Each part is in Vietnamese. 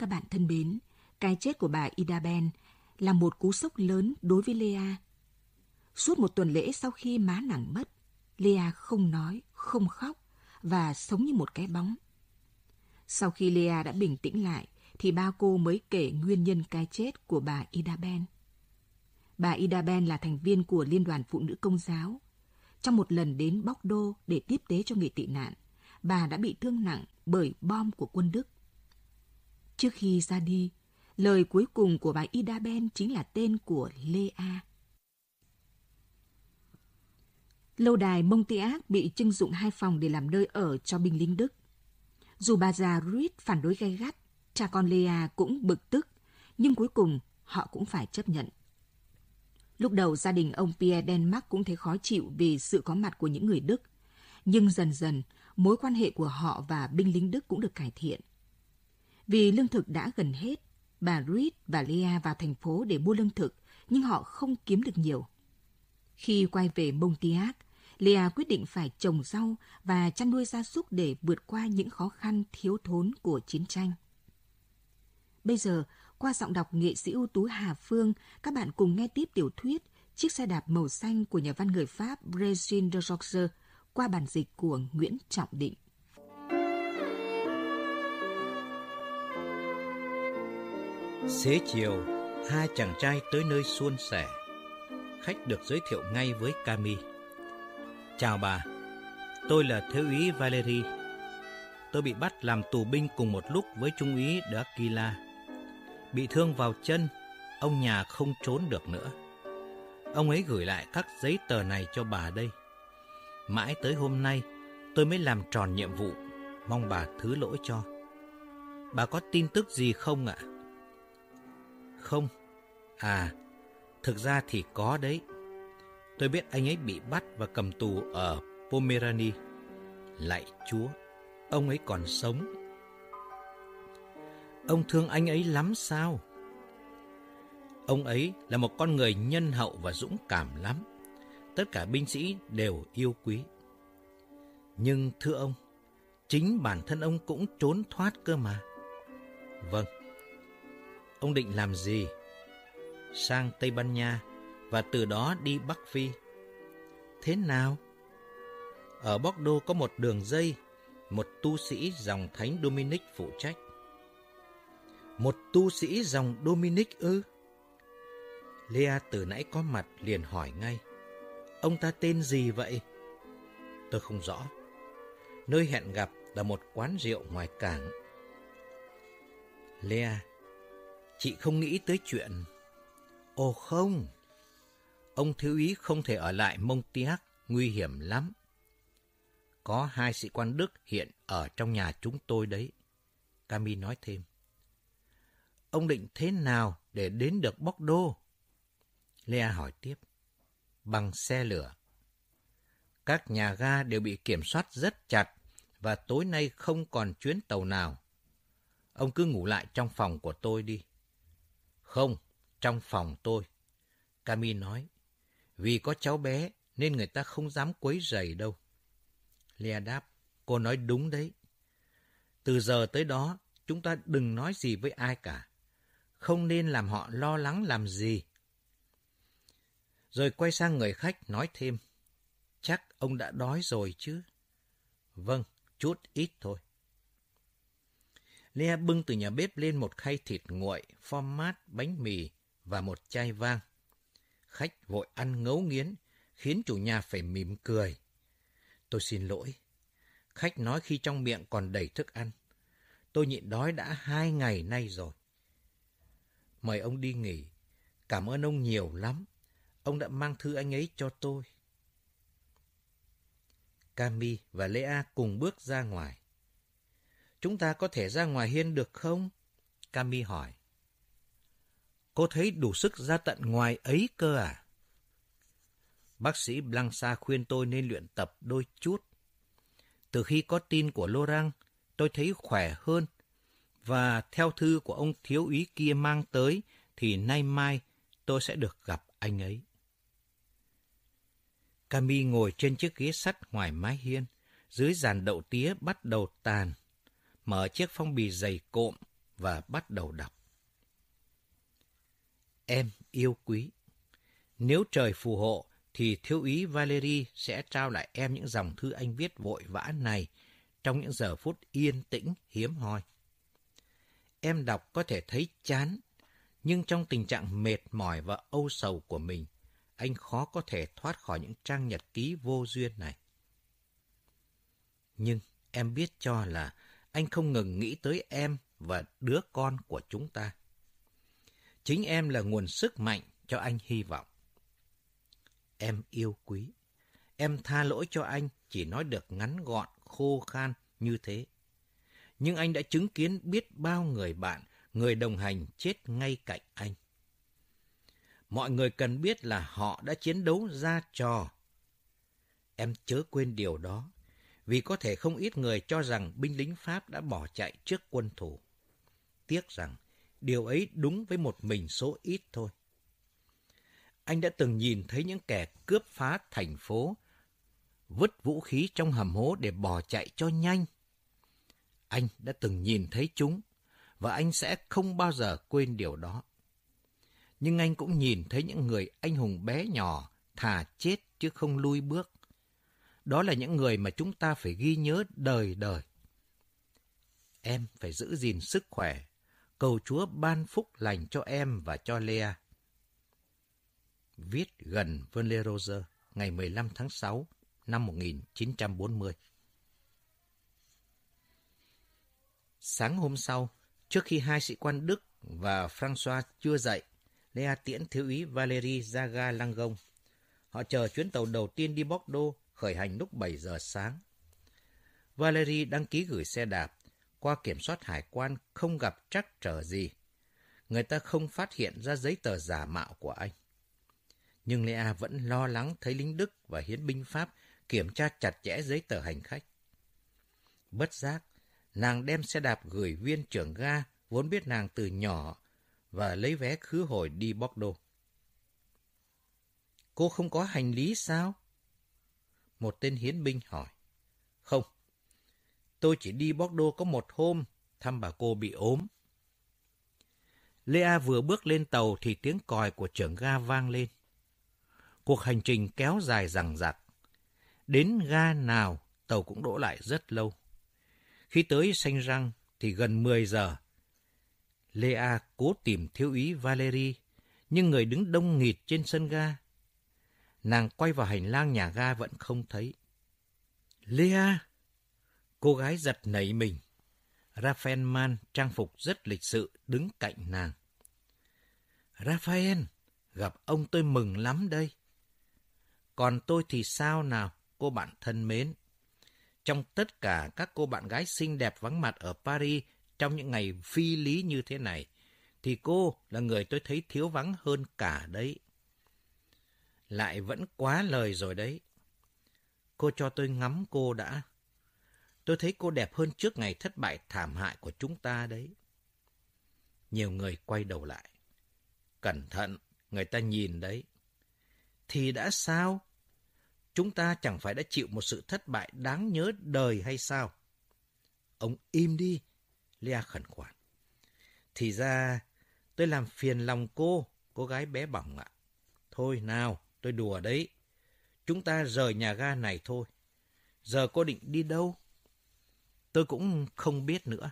các bạn thân mến, cái chết của bà Ida Ben là một cú sốc lớn đối với Lea. Suốt một tuần lễ sau khi má nàng mất, Lea không nói, không khóc và sống như một cái bóng. Sau khi Lea đã bình tĩnh lại, thì ba cô mới kể nguyên nhân cái chết của bà Ida Ben. Bà Ida Ben là thành viên của Liên đoàn Phụ nữ Công giáo. Trong một lần đến Bóc Đô để tiếp tế cho người tị nạn, bà đã bị thương nặng bởi bom của quân Đức. Trước khi ra đi, lời cuối cùng của bà Ida Ben chính là tên của Lea. Lâu đài Montiac bị trưng dụng hai phòng để làm nơi ở cho binh lính Đức. Dù bà già Ruiz phản đối gay gắt, cha con Lea cũng bực tức, nhưng cuối cùng họ cũng phải chấp nhận. Lúc đầu gia đình ông Pierre Denmark cũng thấy khó chịu vì sự có mặt của những người Đức, nhưng dần dần mối quan hệ của họ và binh lính Đức cũng được cải thiện. Vì lương thực đã gần hết, bà Reed và Lea vào thành phố để mua lương thực, nhưng họ không kiếm được nhiều. Khi quay về Montiac, Lea quyết định phải trồng rau và chăn nuôi gia súc để vượt qua những khó khăn thiếu thốn của chiến tranh. Bây giờ, qua giọng đọc nghệ sĩ ưu tú Hà Phương, các bạn cùng nghe tiếp tiểu thuyết Chiếc xe đạp màu xanh của nhà văn người Pháp Regine de Roger qua bản dịch của Nguyễn Trọng Định. Xế chiều, hai chàng trai tới nơi suôn sẻ. Khách được giới thiệu ngay với Cami. Chào bà, tôi là Thiếu úy Valerie. Tôi bị bắt làm tù binh cùng một lúc với Trung úy Dakila. Bị thương vào chân, ông nhà không trốn được nữa. Ông ấy gửi lại các giấy tờ này cho bà đây. Mãi tới hôm nay, tôi mới làm tròn nhiệm vụ, mong bà thứ lỗi cho. Bà có tin tức gì không ạ? Không. À, thực ra thì có đấy. Tôi biết anh ấy bị bắt và cầm tù ở Pomerania. Lạy Chúa, ông ấy còn sống. Ông thương anh ấy lắm sao? Ông ấy là một con người nhân hậu và dũng cảm lắm. Tất cả binh sĩ đều yêu quý. Nhưng thưa ông, chính bản thân ông cũng trốn thoát cơ mà. Vâng. Ông định làm gì? Sang Tây Ban Nha và từ đó đi Bắc Phi. Thế nào? Ở Bordeaux có một đường dây, một tu sĩ dòng thánh Dominic phụ trách. Một tu sĩ dòng Dominic ư? Lea từ nãy có mặt liền hỏi ngay. Ông ta tên gì vậy? Tôi không rõ. Nơi hẹn gặp là một quán rượu ngoài cảng. Lea, chị không nghĩ tới chuyện... Ồ không, ông thiếu úy không thể ở lại Montiac, nguy hiểm lắm. Có hai sĩ quan Đức hiện ở trong nhà chúng tôi đấy. Cami nói thêm. Ông định thế nào để đến được Bordeaux? Lea hỏi tiếp. Bằng xe lửa. Các nhà ga đều bị kiểm soát rất chặt và tối nay không còn chuyến tàu nào. Ông cứ ngủ lại trong phòng của tôi đi. Không, trong phòng tôi. Cami nói, vì có cháu bé nên người ta không dám quấy rầy đâu. Lea đáp, cô nói đúng đấy. Từ giờ tới đó, chúng ta đừng nói gì với ai cả. Không nên làm họ lo lắng làm gì. Rồi quay sang người khách nói thêm, chắc ông đã đói rồi chứ. Vâng, chút ít thôi. Lea bưng từ nhà bếp lên một khay thịt nguội, format mát, bánh mì và một chai vang. Khách vội ăn ngấu nghiến, khiến chủ nhà phải mỉm cười. Tôi xin lỗi. Khách nói khi trong miệng còn đầy thức ăn. Tôi nhịn đói đã hai ngày nay rồi. Mời ông đi nghỉ. Cảm ơn ông nhiều lắm. Ông đã mang thư anh ấy cho tôi. Cami và Lea cùng bước ra ngoài. Chúng ta có thể ra ngoài hiên được không? Cami hỏi. Cô thấy đủ sức ra tận ngoài ấy cơ à? Bác sĩ Blanca khuyên tôi nên luyện tập đôi chút. Từ khi có tin của Laurent, tôi thấy khỏe hơn. Và theo thư của ông thiếu úy kia mang tới, thì nay mai tôi sẽ được gặp anh ấy. Cami ngồi trên chiếc ghế sắt ngoài mái hiên, dưới giàn đậu tía bắt đầu tàn. Mở chiếc phong bì dày cộm và bắt đầu đọc. Em yêu quý, nếu trời phù hộ thì thiếu úy Valery sẽ trao lại em những dòng thư anh viết vội vã này trong những giờ phút yên tĩnh hiếm hoi. Em đọc có thể thấy chán, nhưng trong tình trạng mệt mỏi và âu sầu của mình, anh khó có thể thoát khỏi những trang nhật ký vô duyên này. Nhưng em biết cho là anh không ngừng nghĩ tới em và đứa con của chúng ta. Chính em là nguồn sức mạnh cho anh hy vọng. Em yêu quý. Em tha lỗi cho anh chỉ nói được ngắn gọn, khô khan như thế. Nhưng anh đã chứng kiến biết bao người bạn, người đồng hành chết ngay cạnh anh. Mọi người cần biết là họ đã chiến đấu ra trò. Em chớ quên điều đó, vì có thể không ít người cho rằng binh lính Pháp đã bỏ chạy trước quân thủ. Tiếc rằng điều ấy đúng với một mình số ít thôi. Anh đã từng nhìn thấy những kẻ cướp phá thành phố, vứt vũ khí trong hầm hố để bỏ chạy cho nhanh. Anh đã từng nhìn thấy chúng, và anh sẽ không bao giờ quên điều đó. Nhưng anh cũng nhìn thấy những người anh hùng bé nhỏ, thà chết chứ không lui bước. Đó là những người mà chúng ta phải ghi nhớ đời đời. Em phải giữ gìn sức khỏe, cầu Chúa ban phúc lành cho em và cho Lea. Viết gần Verle Roger ngày 15 tháng 6 năm 1940. Sáng hôm sau, trước khi hai sĩ quan Đức và François chưa dậy, Lea tiễn thiếu úy Valéry ra ga Langon. Họ chờ chuyến tàu đầu tiên đi Bordeaux khởi hành lúc 7 giờ sáng. Valery đăng ký gửi xe đạp, qua kiểm soát hải quan không gặp trắc trở gì. Người ta không phát hiện ra giấy tờ giả mạo của anh. Nhưng Lea vẫn lo lắng thấy lính Đức và hiến binh Pháp kiểm tra chặt chẽ giấy tờ hành khách. Bất giác, nàng đem xe đạp gửi viên trưởng ga vốn biết nàng từ nhỏ và lấy vé khứ hồi đi Bordeaux. Cô không có hành lý sao? Một tên hiến binh hỏi. Không, tôi chỉ đi Bordeaux có một hôm, thăm bà cô bị ốm. Lea vừa bước lên tàu thì tiếng còi của trưởng ga vang lên. Cuộc hành trình kéo dài rằng rạc, Đến ga nào, tàu cũng đỗ lại rất lâu. Khi tới Xanh Răng thì gần 10 giờ. Lea cố tìm thiếu úy Valery, nhưng người đứng đông nghịt trên sân ga. Nàng quay vào hành lang nhà ga vẫn không thấy. Lea! Cô gái giật nảy mình. Raphael Man trang phục rất lịch sự đứng cạnh nàng. Raphael, gặp ông tôi mừng lắm đây. Còn tôi thì sao nào, cô bạn thân mến? Trong tất cả các cô bạn gái xinh đẹp vắng mặt ở Paris trong những ngày phi lý như thế này, thì cô là người tôi thấy thiếu vắng hơn cả đấy. Lại vẫn quá lời rồi đấy. Cô cho tôi ngắm cô đã. Tôi thấy cô đẹp hơn trước ngày thất bại thảm hại của chúng ta đấy. Nhiều người quay đầu lại. Cẩn thận, người ta nhìn đấy. Thì đã sao? Chúng ta chẳng phải đã chịu một sự thất bại đáng nhớ đời hay sao? Ông im đi, Lea khẩn khoản. Thì ra, tôi làm phiền lòng cô, cô gái bé bỏng ạ. Thôi nào, tôi đùa đấy. Chúng ta rời nhà ga này thôi. Giờ cô định đi đâu? Tôi cũng không biết nữa.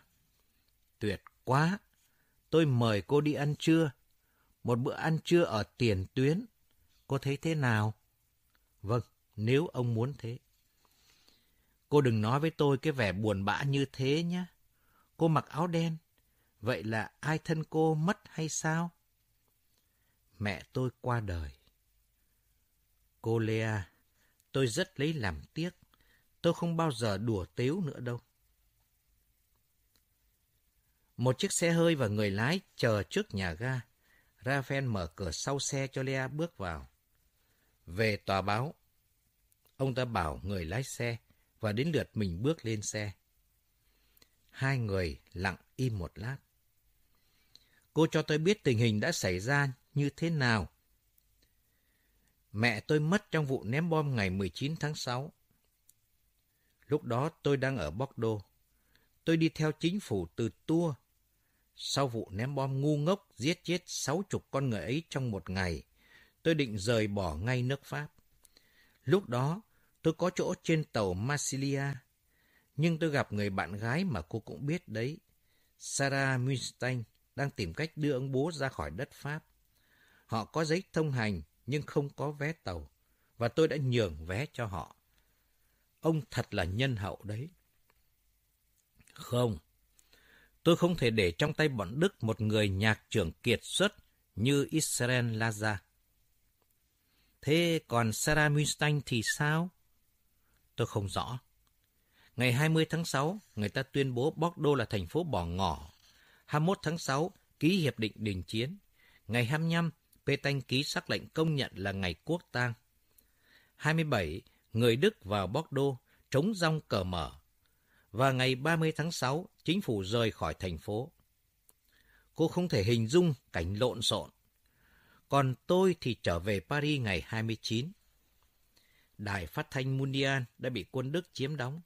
Tuyệt quá! Tôi mời cô đi ăn trưa. Một bữa ăn trưa ở tiền tuyến. Cô thấy thế nào? Vâng, nếu ông muốn thế. Cô đừng nói với tôi cái vẻ buồn bã như thế nhé. Cô mặc áo đen. Vậy là ai thân cô mất hay sao? Mẹ tôi qua đời. Cô Lea, tôi rất lấy làm tiếc. Tôi không bao giờ đùa tếu nữa đâu. Một chiếc xe hơi và người lái chờ trước nhà ga. Raphael mở cửa sau xe cho Lea bước vào. Về tòa báo, ông ta bảo người lái xe và đến lượt mình bước lên xe. Hai người lặng im một lát. Cô cho tôi biết tình hình đã xảy ra như thế nào. Mẹ tôi mất trong vụ ném bom ngày 19 tháng 6. Lúc đó tôi đang ở Bordeaux. Tôi đi theo chính phủ từ Tours Sau vụ ném bom ngu ngốc giết chết sáu chục con người ấy trong một ngày, tôi định rời bỏ ngay nước Pháp. Lúc đó, tôi có chỗ trên tàu Marsilia, nhưng tôi gặp người bạn gái mà cô cũng biết đấy, Sarah Munstein, đang tìm cách đưa ông bố ra khỏi đất Pháp. Họ có giấy thông hành nhưng không có vé tàu, và tôi đã nhường vé cho họ. Ông thật là nhân hậu đấy. Không, tôi không thể để trong tay bọn Đức một người nhạc trưởng kiệt xuất như Israel Laza. Thế còn Sarah Mustang thì sao? Tôi không rõ. Ngày 20 tháng 6, người ta tuyên bố Bordeaux là thành phố bỏ ngỏ. 21 tháng 6, ký hiệp định đình chiến. Ngày 25, Pétain ký sắc lệnh công nhận là ngày quốc tang. 27, người Đức vào Bordeaux, chống rong cờ mở. Và ngày 30 tháng 6, chính phủ rời khỏi thành phố. Cô không thể hình dung cảnh lộn xộn. Còn tôi thì trở về Paris ngày 29. Đài phát thanh Mundial đã bị quân Đức chiếm đóng.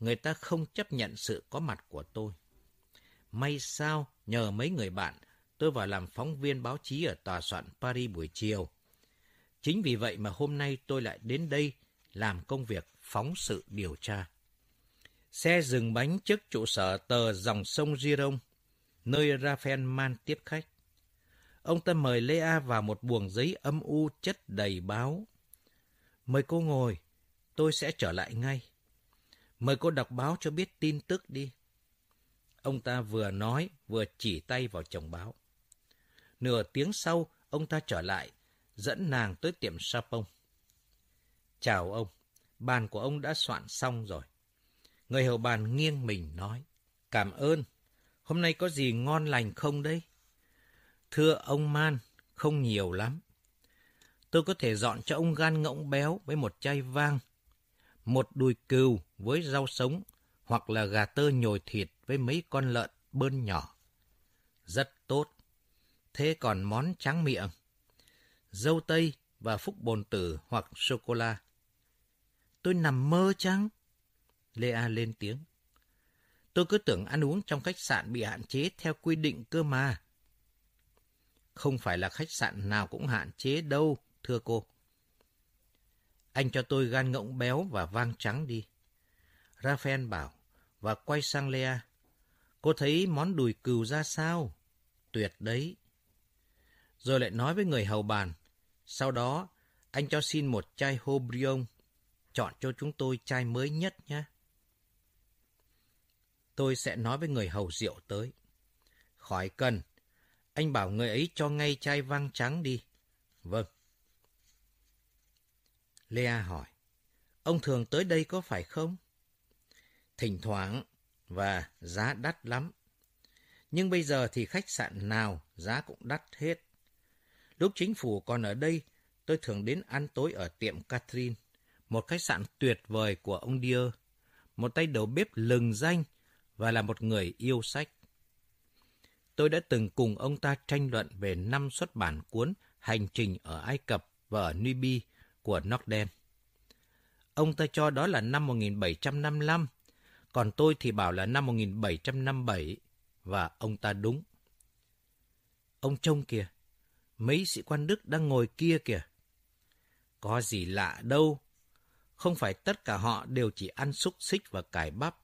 Người ta không chấp nhận sự có mặt của tôi. May sao, nhờ mấy người bạn, tôi vào làm phóng viên báo chí ở tòa soạn Paris buổi chiều. Chính vì vậy mà hôm nay tôi lại đến đây làm công việc phóng sự điều tra. Xe dừng bánh trước trụ sở tờ dòng sông Giron, nơi Raphael Man tiếp khách. Ông ta mời Lea vào một buồng giấy âm u chất đầy báo. Mời cô ngồi, tôi sẽ trở lại ngay. Mời cô đọc báo cho biết tin tức đi. Ông ta vừa nói, vừa chỉ tay vào chồng báo. Nửa tiếng sau, ông ta trở lại, dẫn nàng tới tiệm Sapong. Chào ông, bàn của ông đã soạn xong rồi. Người hầu bàn nghiêng mình nói, cảm ơn, hôm nay có gì ngon lành không đấy? Thưa ông Man, không nhiều lắm. Tôi có thể dọn cho ông gan ngỗng béo với một chai vang, một đùi cừu với rau sống, hoặc là gà tơ nhồi thịt với mấy con lợn bơn nhỏ. Rất tốt. Thế còn món tráng miệng? Dâu tây và phúc bồn tử hoặc sô-cô-la. Tôi nằm mơ chăng? Lea lên tiếng. Tôi cứ tưởng ăn uống trong khách sạn bị hạn chế theo quy định cơ mà. Không phải là khách sạn nào cũng hạn chế đâu, thưa cô. Anh cho tôi gan ngỗng béo và vang trắng đi. Raphael bảo, và quay sang Lea. Cô thấy món đùi cừu ra sao? Tuyệt đấy. Rồi lại nói với người hầu bàn. Sau đó, anh cho xin một chai Hobrion. Chọn cho chúng tôi chai mới nhất nhé. Tôi sẽ nói với người hầu rượu tới. Khỏi cần. Anh bảo người ấy cho ngay chai vang trắng đi. Vâng. Lea hỏi. Ông thường tới đây có phải không? Thỉnh thoảng và giá đắt lắm. Nhưng bây giờ thì khách sạn nào giá cũng đắt hết. Lúc chính phủ còn ở đây, tôi thường đến ăn tối ở tiệm Catherine, một khách sạn tuyệt vời của ông Dier, một tay đầu bếp lừng danh và là một người yêu sách. Tôi đã từng cùng ông ta tranh luận về năm xuất bản cuốn Hành trình ở Ai Cập và ở Nubi của Norden. Ông ta cho đó là năm 1755, còn tôi thì bảo là năm 1757, và ông ta đúng. Ông trông kìa, mấy sĩ quan Đức đang ngồi kia kìa. Có gì lạ đâu, không phải tất cả họ đều chỉ ăn xúc xích và cải bắp.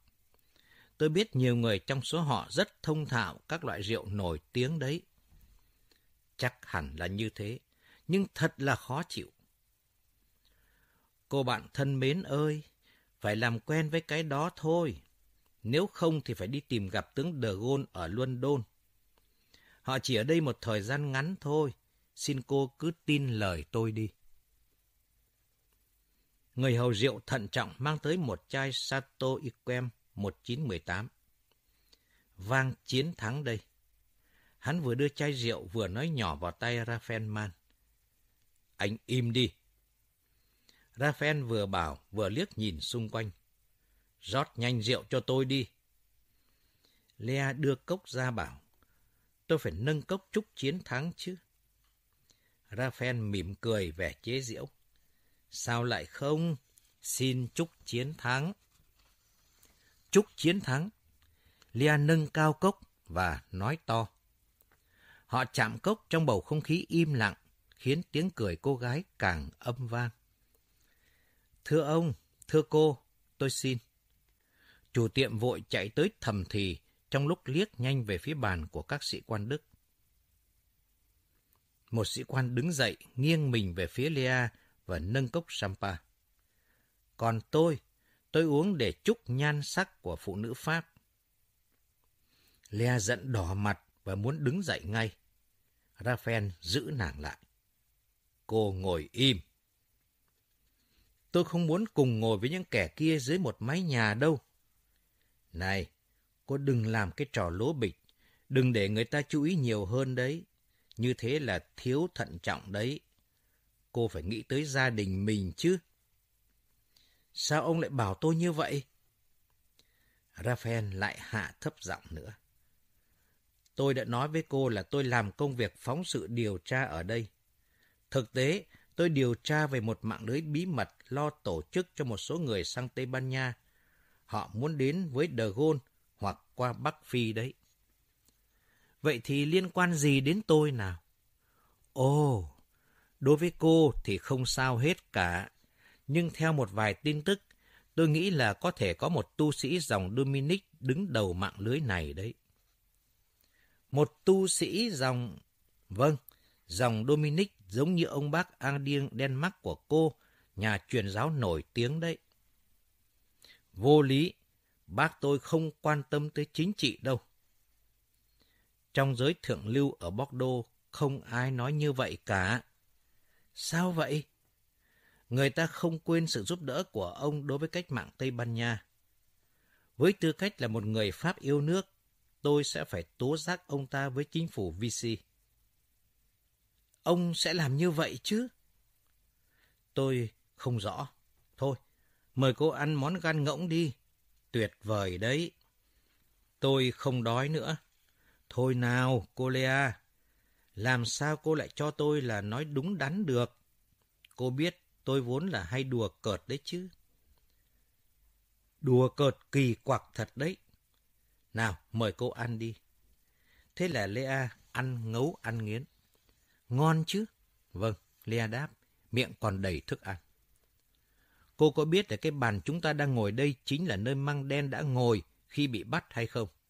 Tôi biết nhiều người trong số họ rất thông thạo các loại rượu nổi tiếng đấy. Chắc hẳn là như thế, nhưng thật là khó chịu. Cô bạn thân mến ơi, phải làm quen với cái đó thôi. Nếu không thì phải đi tìm gặp tướng De Gaulle ở London. Họ chỉ ở đây một thời gian ngắn thôi. Xin cô cứ tin lời tôi đi. Người hầu rượu thận trọng mang tới một chai Sato Iquem 1918. Vang chiến thắng đây. Hắn vừa đưa chai rượu vừa nói nhỏ vào tay Raphael Man. Anh im đi. Raphael vừa bảo, vừa liếc nhìn xung quanh. rót nhanh rượu cho tôi đi. Lea đưa cốc ra bảo. Tôi phải nâng cốc chúc chiến thắng chứ. Raphael mỉm cười vẻ chế giễu. Sao lại không? Xin chúc chiến thắng. Chúc chiến thắng. Lia nâng cao cốc và nói to. Họ chạm cốc trong bầu không khí im lặng, khiến tiếng cười cô gái càng âm vang. Thưa ông, thưa cô, tôi xin. Chủ tiệm vội chạy tới thầm thì trong lúc liếc nhanh về phía bàn của các sĩ quan Đức. Một sĩ quan đứng dậy, nghiêng mình về phía Lea và nâng cốc Sampa. Còn tôi, tôi uống để chúc nhan sắc của phụ nữ Pháp. Lea giận đỏ mặt và muốn đứng dậy ngay. Raphael giữ nàng lại. Cô ngồi im. Tôi không muốn cùng ngồi với những kẻ kia dưới một mái nhà đâu. Này, cô đừng làm cái trò lố bịch. Đừng để người ta chú ý nhiều hơn đấy. Như thế là thiếu thận trọng đấy. Cô phải nghĩ tới gia đình mình chứ. Sao ông lại bảo tôi như vậy? Raphael lại hạ thấp giọng nữa. Tôi đã nói với cô là tôi làm công việc phóng sự điều tra ở đây. Thực tế, tôi điều tra về một mạng lưới bí mật lo tổ chức cho một số người sang Tây Ban Nha. Họ muốn đến với De Gaulle hoặc qua Bắc Phi đấy. Vậy thì liên quan gì đến tôi nào? Ồ, đối với cô thì không sao hết cả. Nhưng theo một vài tin tức, tôi nghĩ là có thể có một tu sĩ dòng Dominic đứng đầu mạng lưới này đấy. Một tu sĩ dòng... Vâng, dòng Dominic giống như ông bác Andien Denmark của cô, nhà truyền giáo nổi tiếng đấy. Vô lý, bác tôi không quan tâm tới chính trị đâu. Trong giới thượng lưu ở Bordeaux, không ai nói như vậy cả. Sao vậy? Người ta không quên sự giúp đỡ của ông đối với cách mạng Tây Ban Nha. Với tư cách là một người Pháp yêu nước, tôi sẽ phải tố giác ông ta với chính phủ Vichy. Ông sẽ làm như vậy chứ? Tôi không rõ. Thôi, mời cô ăn món gan ngỗng đi. Tuyệt vời đấy. Tôi không đói nữa. Thôi nào, cô Lea. Làm sao cô lại cho tôi là nói đúng đắn được? Cô biết tôi vốn là hay đùa cợt đấy chứ. Đùa cợt kỳ quặc thật đấy. Nào, mời cô ăn đi. Thế là Lea ăn ngấu ăn nghiến. Ngon chứ? Vâng, Lea đáp, miệng còn đầy thức ăn. Cô có biết là cái bàn chúng ta đang ngồi đây chính là nơi măng đen đã ngồi khi bị bắt hay không? Không,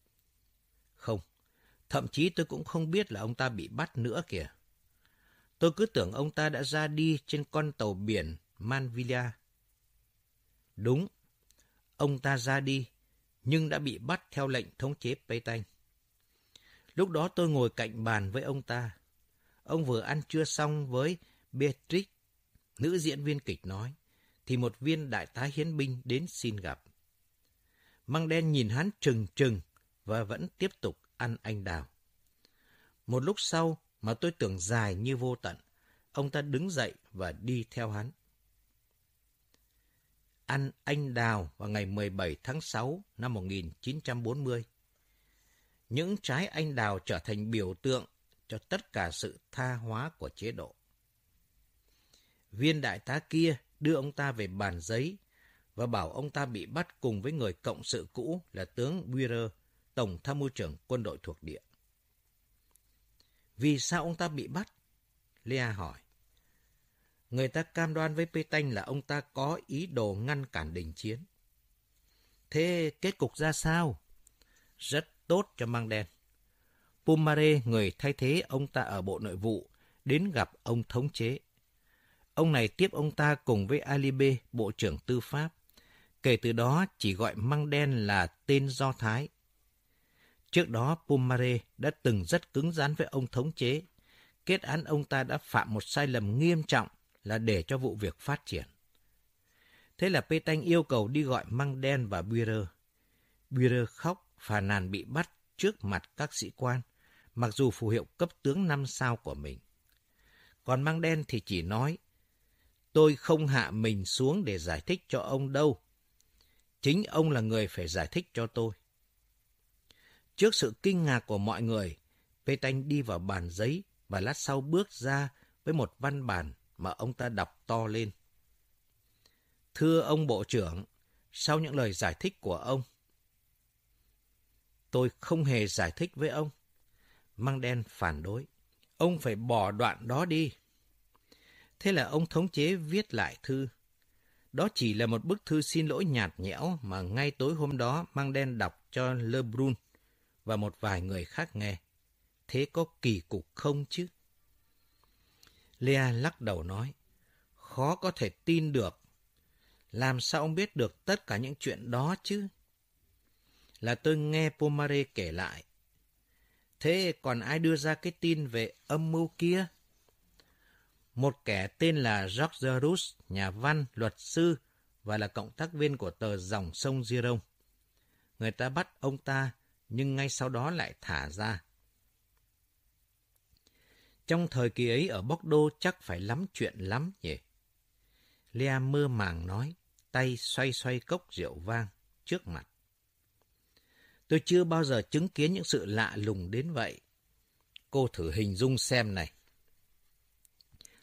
thậm chí tôi cũng không biết là ông ta bị bắt nữa kìa. Tôi cứ tưởng ông ta đã ra đi trên con tàu biển Manvilla. Đúng, ông ta ra đi, nhưng đã bị bắt theo lệnh thống chế Pétain. Lúc đó tôi ngồi cạnh bàn với ông ta. Ông vừa ăn trưa xong với Beatrice, nữ diễn viên kịch nói, thì một viên đại tá hiến binh đến xin gặp. Măng đen nhìn hắn trừng trừng và vẫn tiếp tục ăn anh đào. Một lúc sau mà tôi tưởng dài như vô tận, ông ta đứng dậy và đi theo hắn. Ăn anh đào vào ngày 17 tháng 6 năm 1940. Những trái anh đào trở thành biểu tượng cho tất cả sự tha hóa của chế độ. Viên đại tá kia đưa ông ta về bàn giấy và bảo ông ta bị bắt cùng với người cộng sự cũ là tướng Buirer, tổng tham mưu trưởng quân đội thuộc địa. Vì sao ông ta bị bắt? Lea hỏi. Người ta cam đoan với Pétain là ông ta có ý đồ ngăn cản đình chiến. Thế kết cục ra sao? Rất tốt cho mang đen. Pumare, người thay thế ông ta ở Bộ Nội vụ, đến gặp ông thống chế. Ông này tiếp ông ta cùng với Alibe, Bộ trưởng Tư pháp. Kể từ đó chỉ gọi Măng Đen là tên Do Thái. Trước đó, Pumare đã từng rất cứng rắn với ông thống chế. Kết án ông ta đã phạm một sai lầm nghiêm trọng là để cho vụ việc phát triển. Thế là Pétain yêu cầu đi gọi Măng Đen và Buirer. Buirer khóc, phàn nàn bị bắt trước mặt các sĩ quan mặc dù phù hiệu cấp tướng năm sao của mình. Còn mang đen thì chỉ nói, tôi không hạ mình xuống để giải thích cho ông đâu. Chính ông là người phải giải thích cho tôi. Trước sự kinh ngạc của mọi người, Pétain đi vào bàn giấy và lát sau bước ra với một văn bản mà ông ta đọc to lên. Thưa ông Bộ trưởng, sau những lời giải thích của ông, Tôi không hề giải thích với ông. Mang đen phản đối. Ông phải bỏ đoạn đó đi. Thế là ông thống chế viết lại thư. Đó chỉ là một bức thư xin lỗi nhạt nhẽo mà ngay tối hôm đó Mang đen đọc cho Lebrun và một vài người khác nghe. Thế có kỳ cục không chứ? Lea lắc đầu nói, khó có thể tin được. Làm sao ông biết được tất cả những chuyện đó chứ? Là tôi nghe Pomare kể lại. Thế còn ai đưa ra cái tin về âm mưu kia? Một kẻ tên là George Rus, nhà văn, luật sư và là cộng tác viên của tờ dòng sông Giron. Người ta bắt ông ta, nhưng ngay sau đó lại thả ra. Trong thời kỳ ấy ở Bordeaux chắc phải lắm chuyện lắm nhỉ? Lea mơ màng nói, tay xoay xoay cốc rượu vang trước mặt. Tôi chưa bao giờ chứng kiến những sự lạ lùng đến vậy. Cô thử hình dung xem này.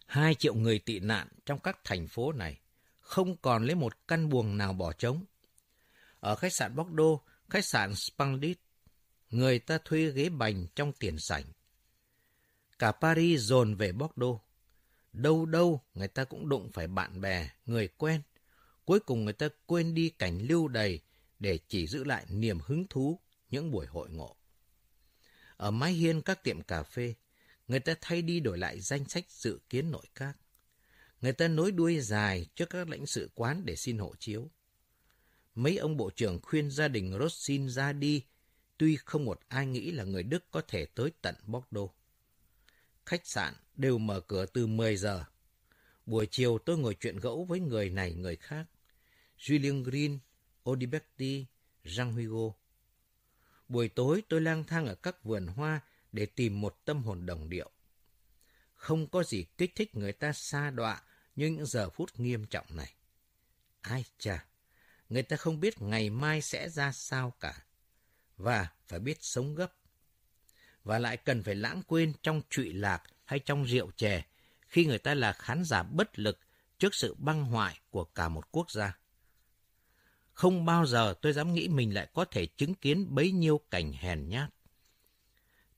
Hai triệu người tị nạn trong các thành phố này không còn lấy một căn buồng nào bỏ trống. Ở khách sạn Bordeaux, khách sạn Splendid, người ta thuê ghế bành trong tiền sảnh. Cả Paris dồn về Bordeaux. Đâu đâu người ta cũng đụng phải bạn bè, người quen. Cuối cùng người ta quên đi cảnh lưu đầy để chỉ giữ lại niềm hứng thú những buổi hội ngộ. Ở mái hiên các tiệm cà phê, người ta thay đi đổi lại danh sách dự kiến nội các. Người ta nối đuôi dài trước các lãnh sự quán để xin hộ chiếu. Mấy ông bộ trưởng khuyên gia đình Rossin ra đi, tuy không một ai nghĩ là người Đức có thể tới tận Bordeaux. Khách sạn đều mở cửa từ 10 giờ. Buổi chiều tôi ngồi chuyện gẫu với người này người khác. Julien Green, Odiberti, Jean Hugo. Buổi tối tôi lang thang ở các vườn hoa để tìm một tâm hồn đồng điệu. Không có gì kích thích người ta xa đọa như những giờ phút nghiêm trọng này. Ai chà, người ta không biết ngày mai sẽ ra sao cả. Và phải biết sống gấp. Và lại cần phải lãng quên trong trụy lạc hay trong rượu chè khi người ta là khán giả bất lực trước sự băng hoại của cả một quốc gia. Không bao giờ tôi dám nghĩ mình lại có thể chứng kiến bấy nhiêu cảnh hèn nhát.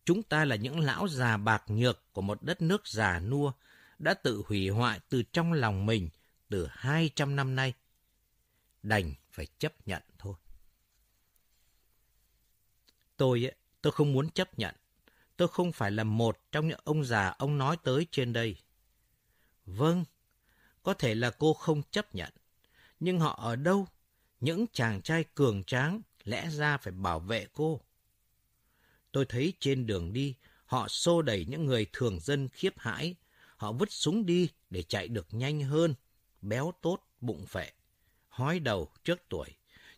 Chúng ta là những lão già bạc nhược của một đất nước già nua, đã tự hủy hoại từ trong lòng mình từ 200 năm nay. Đành phải chấp nhận thôi. Tôi, tôi không muốn chấp nhận. Tôi không phải là một trong những ông già ông nói tới trên đây. Vâng, có thể là cô không chấp nhận. Nhưng họ ở đâu? Những chàng trai cường tráng lẽ ra phải bảo vệ cô. Tôi thấy trên đường đi, họ xô đẩy những người thường dân khiếp hãi. Họ vứt súng đi để chạy được nhanh hơn, béo tốt, bụng phệ, hói đầu trước tuổi.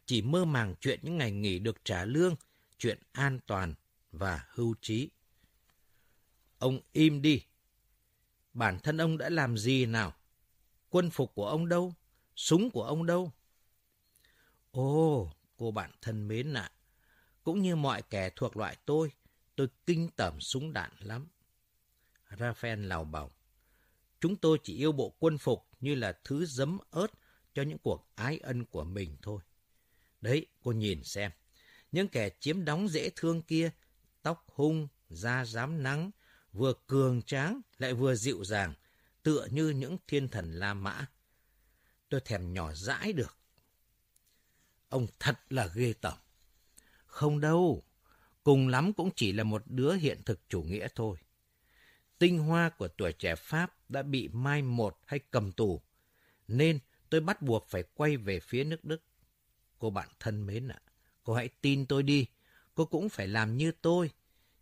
Chỉ mơ màng chuyện những ngày nghỉ được trả lương, chuyện an toàn và hưu trí. Ông im đi. Bản thân ông đã làm gì nào? Quân phục của ông đâu? Súng của ông đâu? Ồ, cô bạn thân mến ạ. Cũng như mọi kẻ thuộc loại tôi, tôi kinh tởm súng đạn lắm. Raphael lào bảo. Chúng tôi chỉ yêu bộ quân phục như là thứ giấm ớt cho những cuộc ái ân của mình thôi. Đấy, cô nhìn xem. Những kẻ chiếm đóng dễ thương kia, tóc hung, da dám nắng, vừa cường tráng lại vừa dịu dàng, tựa như những thiên thần La Mã. Tôi thèm nhỏ dãi được. Ông thật là ghê tởm. Không đâu, cùng lắm cũng chỉ là một đứa hiện thực chủ nghĩa thôi. Tinh hoa của tuổi trẻ Pháp đã bị mai một hay cầm tù, nên tôi bắt buộc phải quay về phía nước Đức. Cô bạn thân mến ạ, cô hãy tin tôi đi, cô cũng phải làm như tôi.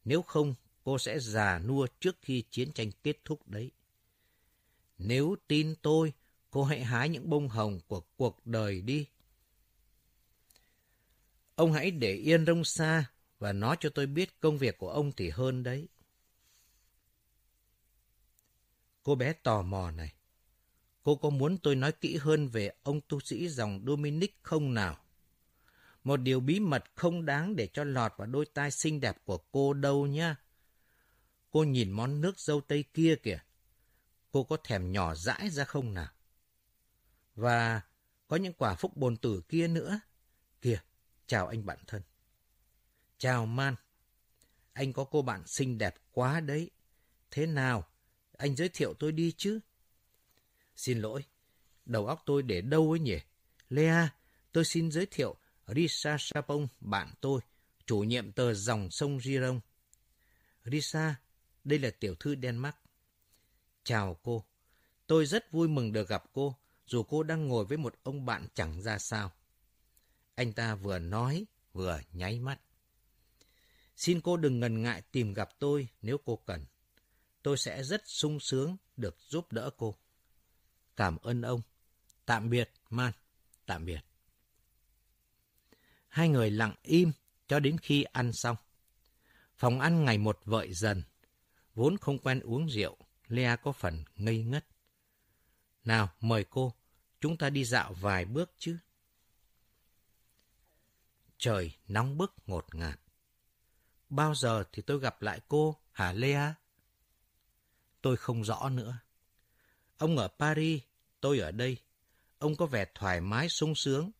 Nếu không, cô sẽ già nua trước khi chiến tranh kết thúc đấy. Nếu tin tôi, cô hãy hái những bông hồng của cuộc đời đi. Ông hãy để yên rông xa và nói cho tôi biết công việc của ông thì hơn đấy. Cô bé tò mò này. Cô có muốn tôi nói kỹ hơn về ông tu sĩ dòng Dominic không nào? Một điều bí mật không đáng để cho lọt vào đôi tai xinh đẹp của cô đâu nhá. Cô nhìn món nước dâu tây kia kìa. Cô có thèm nhỏ dãi ra không nào? Và có những quả phúc bồn tử kia nữa. Kìa, chào anh bạn thân. Chào Man. Anh có cô bạn xinh đẹp quá đấy. Thế nào? Anh giới thiệu tôi đi chứ? Xin lỗi, đầu óc tôi để đâu ấy nhỉ? Lea, tôi xin giới thiệu Risa Sapong, bạn tôi, chủ nhiệm tờ dòng sông Girong. Risa, đây là tiểu thư Denmark. Chào cô. Tôi rất vui mừng được gặp cô, dù cô đang ngồi với một ông bạn chẳng ra sao. Anh ta vừa nói, vừa nháy mắt. Xin cô đừng ngần ngại tìm gặp tôi nếu cô cần. Tôi sẽ rất sung sướng được giúp đỡ cô. Cảm ơn ông. Tạm biệt, Man. Tạm biệt. Hai người lặng im cho đến khi ăn xong. Phòng ăn ngày một vợi dần. Vốn không quen uống rượu, Lea có phần ngây ngất. Nào, mời cô, chúng ta đi dạo vài bước chứ. Trời nóng bức ngột ngạt. Bao giờ thì tôi gặp lại cô, hả Lea? Tôi không rõ nữa. Ông ở Paris, tôi ở đây. Ông có vẻ thoải mái sung sướng,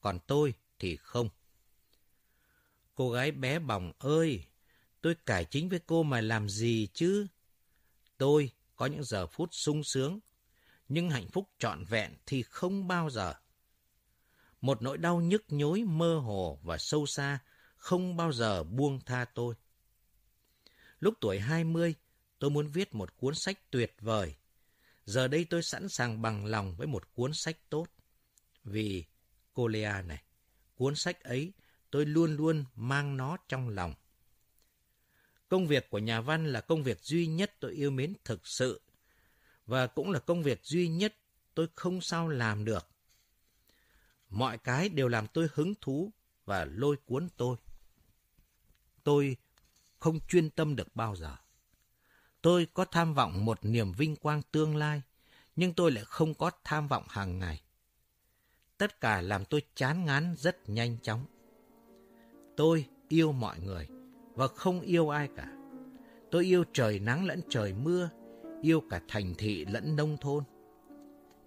còn tôi thì không. Cô gái bé bỏng ơi, tôi cải chính với cô mà làm gì chứ? Tôi có những giờ phút sung sướng, nhưng hạnh phúc trọn vẹn thì không bao giờ. Một nỗi đau nhức nhối mơ hồ và sâu xa không bao giờ buông tha tôi. Lúc tuổi 20, tôi muốn viết một cuốn sách tuyệt vời. Giờ đây tôi sẵn sàng bằng lòng với một cuốn sách tốt. Vì, cô Lea này, cuốn sách ấy tôi luôn luôn mang nó trong lòng. Công việc của nhà văn là công việc duy nhất tôi yêu mến thực sự, và cũng là công việc duy nhất tôi không sao làm được. Mọi cái đều làm tôi hứng thú và lôi cuốn tôi. Tôi không chuyên tâm được bao giờ. Tôi có tham vọng một niềm vinh quang tương lai, nhưng tôi lại không có tham vọng hàng ngày. Tất cả làm tôi chán ngán rất nhanh chóng. Tôi yêu mọi người và không yêu ai cả. Tôi yêu trời nắng lẫn trời mưa, yêu cả thành thị lẫn nông thôn.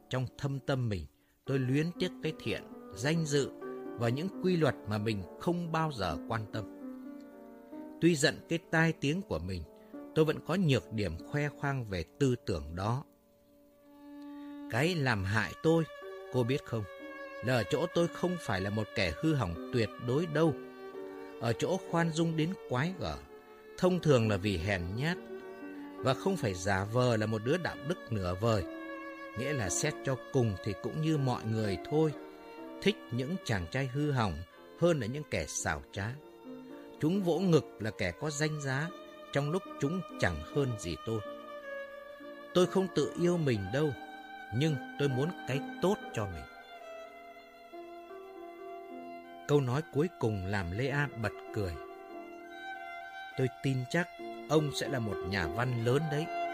Trong thâm tâm mình, tôi luyến tiếc cái thiện, danh dự và những quy luật mà mình không bao giờ quan tâm. Tuy giận cái tai tiếng của mình, tôi vẫn có nhược điểm khoe khoang về tư tưởng đó. Cái làm hại tôi, cô biết không, là ở chỗ tôi không phải là một kẻ hư hỏng tuyệt đối đâu ở chỗ khoan dung đến quái gở, thông thường là vì hèn nhát, và không phải giả vờ là một đứa đạo đức nửa vời. Nghĩa là xét cho cùng thì cũng như mọi người thôi, thích những chàng trai hư hỏng hơn là những kẻ xảo trá. Chúng vỗ ngực là kẻ có danh giá, trong lúc chúng chẳng hơn gì tôi. Tôi không tự yêu mình đâu, nhưng tôi muốn cái tốt cho mình. Câu nói cuối cùng làm Lê A bật cười. Tôi tin chắc ông sẽ là một nhà văn lớn đấy.